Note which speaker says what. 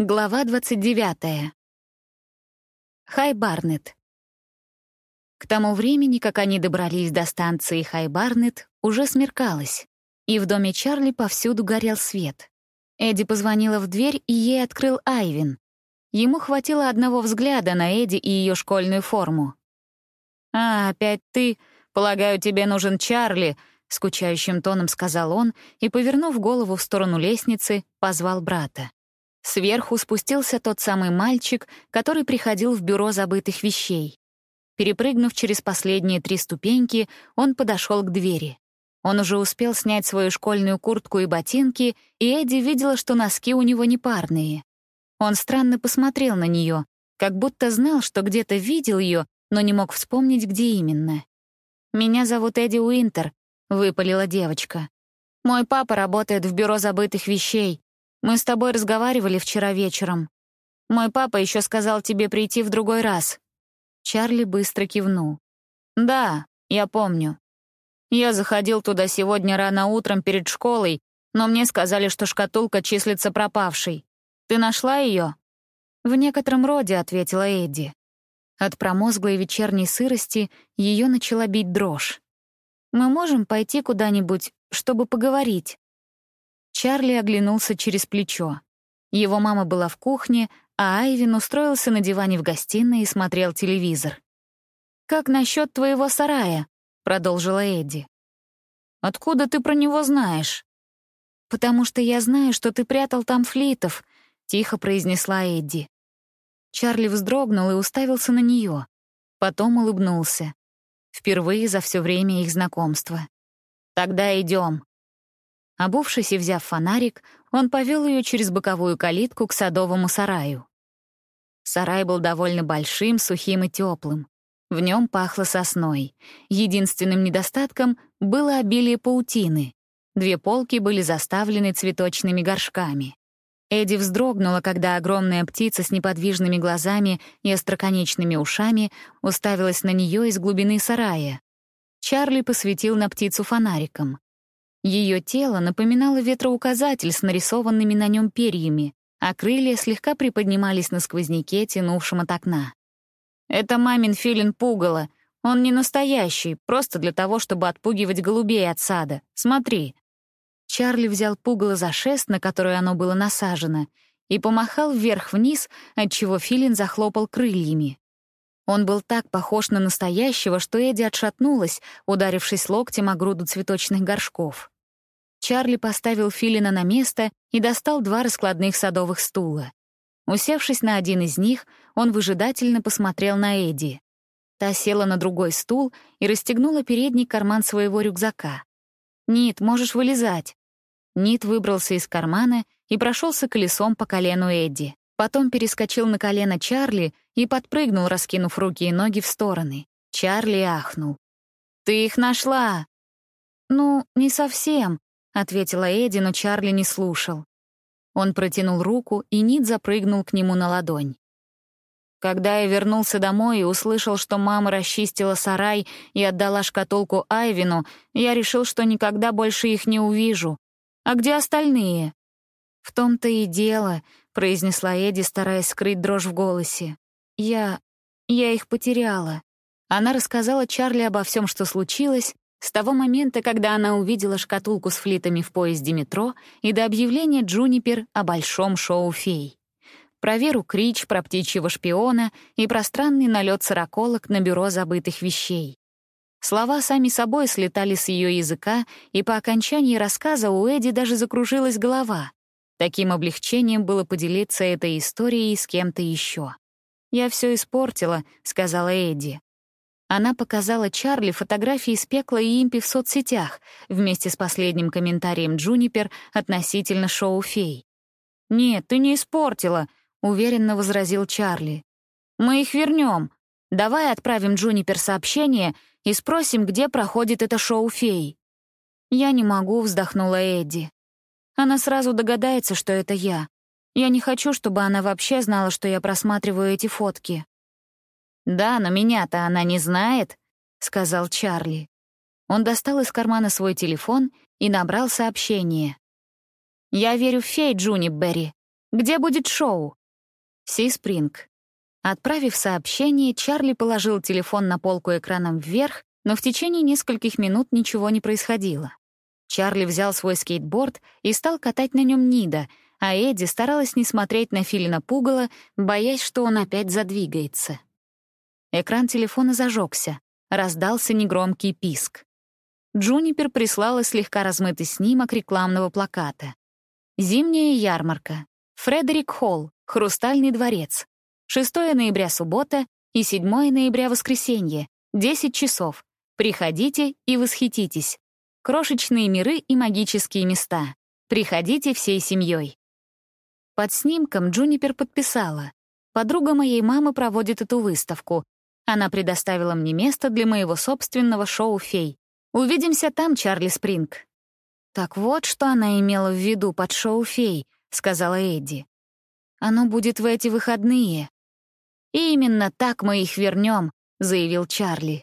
Speaker 1: Глава 29. Хай Барнет. К тому времени, как они добрались до станции Хай Барнет, уже смеркалось, и в доме Чарли повсюду горел свет. Эдди позвонила в дверь, и ей открыл Айвин. Ему хватило одного взгляда на Эдди и ее школьную форму. «А, опять ты? Полагаю, тебе нужен Чарли», — скучающим тоном сказал он и, повернув голову в сторону лестницы, позвал брата. Сверху спустился тот самый мальчик, который приходил в бюро забытых вещей. Перепрыгнув через последние три ступеньки, он подошел к двери. Он уже успел снять свою школьную куртку и ботинки, и Эдди видела, что носки у него непарные. Он странно посмотрел на нее, как будто знал, что где-то видел ее, но не мог вспомнить, где именно. «Меня зовут Эдди Уинтер», — выпалила девочка. «Мой папа работает в бюро забытых вещей. Мы с тобой разговаривали вчера вечером. Мой папа еще сказал тебе прийти в другой раз». Чарли быстро кивнул. «Да, я помню. Я заходил туда сегодня рано утром перед школой, но мне сказали, что шкатулка числится пропавшей. Ты нашла ее?» «В некотором роде», — ответила Эдди. От промозглой вечерней сырости ее начала бить дрожь. «Мы можем пойти куда-нибудь, чтобы поговорить?» Чарли оглянулся через плечо. Его мама была в кухне, а Айвин устроился на диване в гостиной и смотрел телевизор. «Как насчет твоего сарая?» — продолжила Эдди. «Откуда ты про него знаешь?» «Потому что я знаю, что ты прятал там флитов», — тихо произнесла Эдди. Чарли вздрогнул и уставился на нее. Потом улыбнулся. Впервые за все время их знакомства. «Тогда идем. Обувшись и взяв фонарик, он повел ее через боковую калитку к садовому сараю. Сарай был довольно большим, сухим и теплым. В нем пахло сосной. Единственным недостатком было обилие паутины. Две полки были заставлены цветочными горшками. Эдди вздрогнула, когда огромная птица с неподвижными глазами и остроконечными ушами уставилась на нее из глубины сарая. Чарли посветил на птицу фонариком. Ее тело напоминало ветроуказатель с нарисованными на нем перьями, а крылья слегка приподнимались на сквозняке, тянувшем от окна. «Это мамин филин пугало. Он не настоящий, просто для того, чтобы отпугивать голубей от сада. Смотри». Чарли взял пугало за шест, на который оно было насажено, и помахал вверх-вниз, отчего филин захлопал крыльями. Он был так похож на настоящего, что Эдди отшатнулась, ударившись локтем о груду цветочных горшков. Чарли поставил Филина на место и достал два раскладных садовых стула. Усевшись на один из них, он выжидательно посмотрел на Эдди. Та села на другой стул и расстегнула передний карман своего рюкзака. «Нит, можешь вылезать». Нит выбрался из кармана и прошелся колесом по колену Эдди. Потом перескочил на колено Чарли и подпрыгнул, раскинув руки и ноги в стороны. Чарли ахнул. «Ты их нашла!» «Ну, не совсем», — ответила Эдди, но Чарли не слушал. Он протянул руку, и Нит запрыгнул к нему на ладонь. Когда я вернулся домой и услышал, что мама расчистила сарай и отдала шкатулку Айвину, я решил, что никогда больше их не увижу. А где остальные? В том-то и дело, произнесла Эдди, стараясь скрыть дрожь в голосе. «Я... я их потеряла». Она рассказала Чарли обо всем, что случилось, с того момента, когда она увидела шкатулку с флитами в поезде метро и до объявления Джунипер о большом шоу фей. Про Веру Крич, про птичьего шпиона и пространный налет сороколок на бюро забытых вещей. Слова сами собой слетали с ее языка, и по окончании рассказа у Эдди даже закружилась голова. Таким облегчением было поделиться этой историей с кем-то еще. «Я все испортила», — сказала Эдди. Она показала Чарли фотографии из пекла и импи в соцсетях вместе с последним комментарием Джунипер относительно шоу «Фей». «Нет, ты не испортила», — уверенно возразил Чарли. «Мы их вернем. Давай отправим Джунипер сообщение и спросим, где проходит это шоу «Фей». «Я не могу», — вздохнула Эдди. Она сразу догадается, что это я. Я не хочу, чтобы она вообще знала, что я просматриваю эти фотки. «Да, но меня-то она не знает», — сказал Чарли. Он достал из кармана свой телефон и набрал сообщение. «Я верю в фей, Джуни Берри. Где будет шоу?» «Си Спринг». Отправив сообщение, Чарли положил телефон на полку экраном вверх, но в течение нескольких минут ничего не происходило. Чарли взял свой скейтборд и стал катать на нем Нида, а Эдди старалась не смотреть на Филина Пугала, боясь, что он опять задвигается. Экран телефона зажегся, раздался негромкий писк. Джунипер прислала слегка размытый снимок рекламного плаката. «Зимняя ярмарка. Фредерик Холл. Хрустальный дворец. 6 ноября суббота и 7 ноября воскресенье. 10 часов. Приходите и восхититесь. Крошечные миры и магические места. Приходите всей семьей. Под снимком Джунипер подписала. Подруга моей мамы проводит эту выставку. Она предоставила мне место для моего собственного шоу «Фей». Увидимся там, Чарли Спринг. Так вот, что она имела в виду под шоу «Фей», — сказала Эдди. Оно будет в эти выходные. И именно так мы их вернем, заявил Чарли.